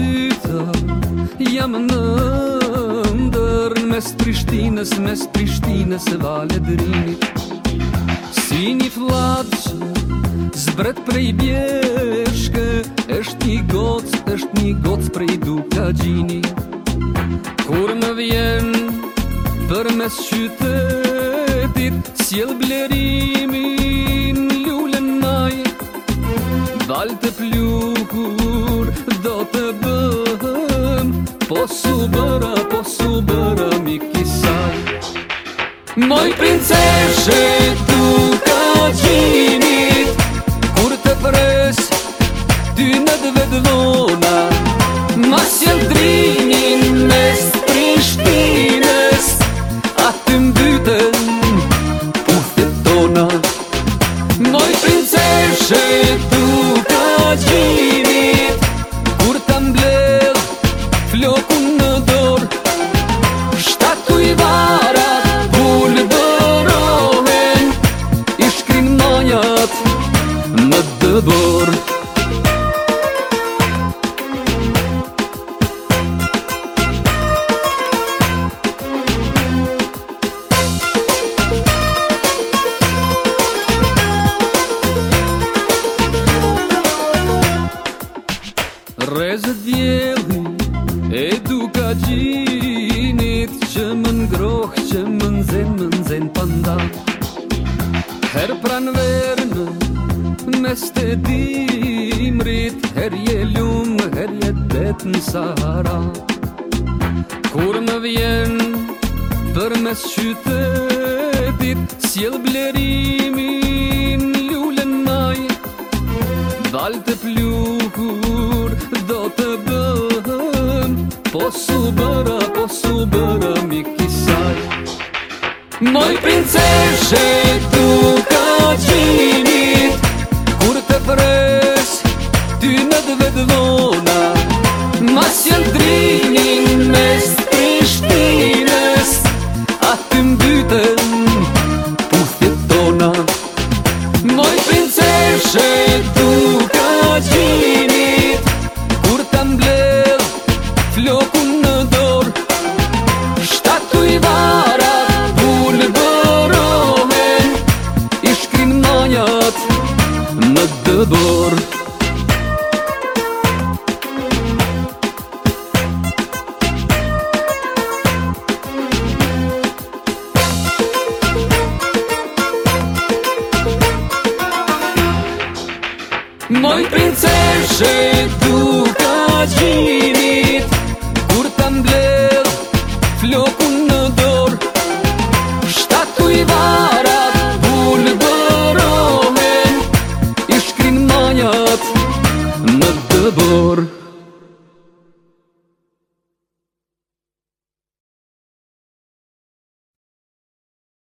syta Jam në ndër Mes Prishtines, mes Prishtines E vale Si një flatë që Zbret prej bjeshke Esht një gocë, esht një gocë Prej duka gjini Kur në vjen Për mes qytetit S'jel blerimi Dalë të plukur Do të bëhëm Po su po su bëra Mi kisa Moj princeshe Tu ka gjimit Kur të pres Ty në të vedlona Mas jënë drinin Mes prishtines A të mbyten Puhtet tona Moj princeshe Tu ka gjimit Rezë djeli E duka gjinit Që më ngroh Që më nëzën Më nëzën panda Her pran verënë Me shte dimrit Her je Her je det në Sahara Kur më vjen Për mes qytetit Sjel blerit Su bëra, po su bëra Mikisaj Moj princeshe Tu ka gjinit Kur te pres Ty në dvedlona Ma s'jën над двор Мой принцессе, дукажи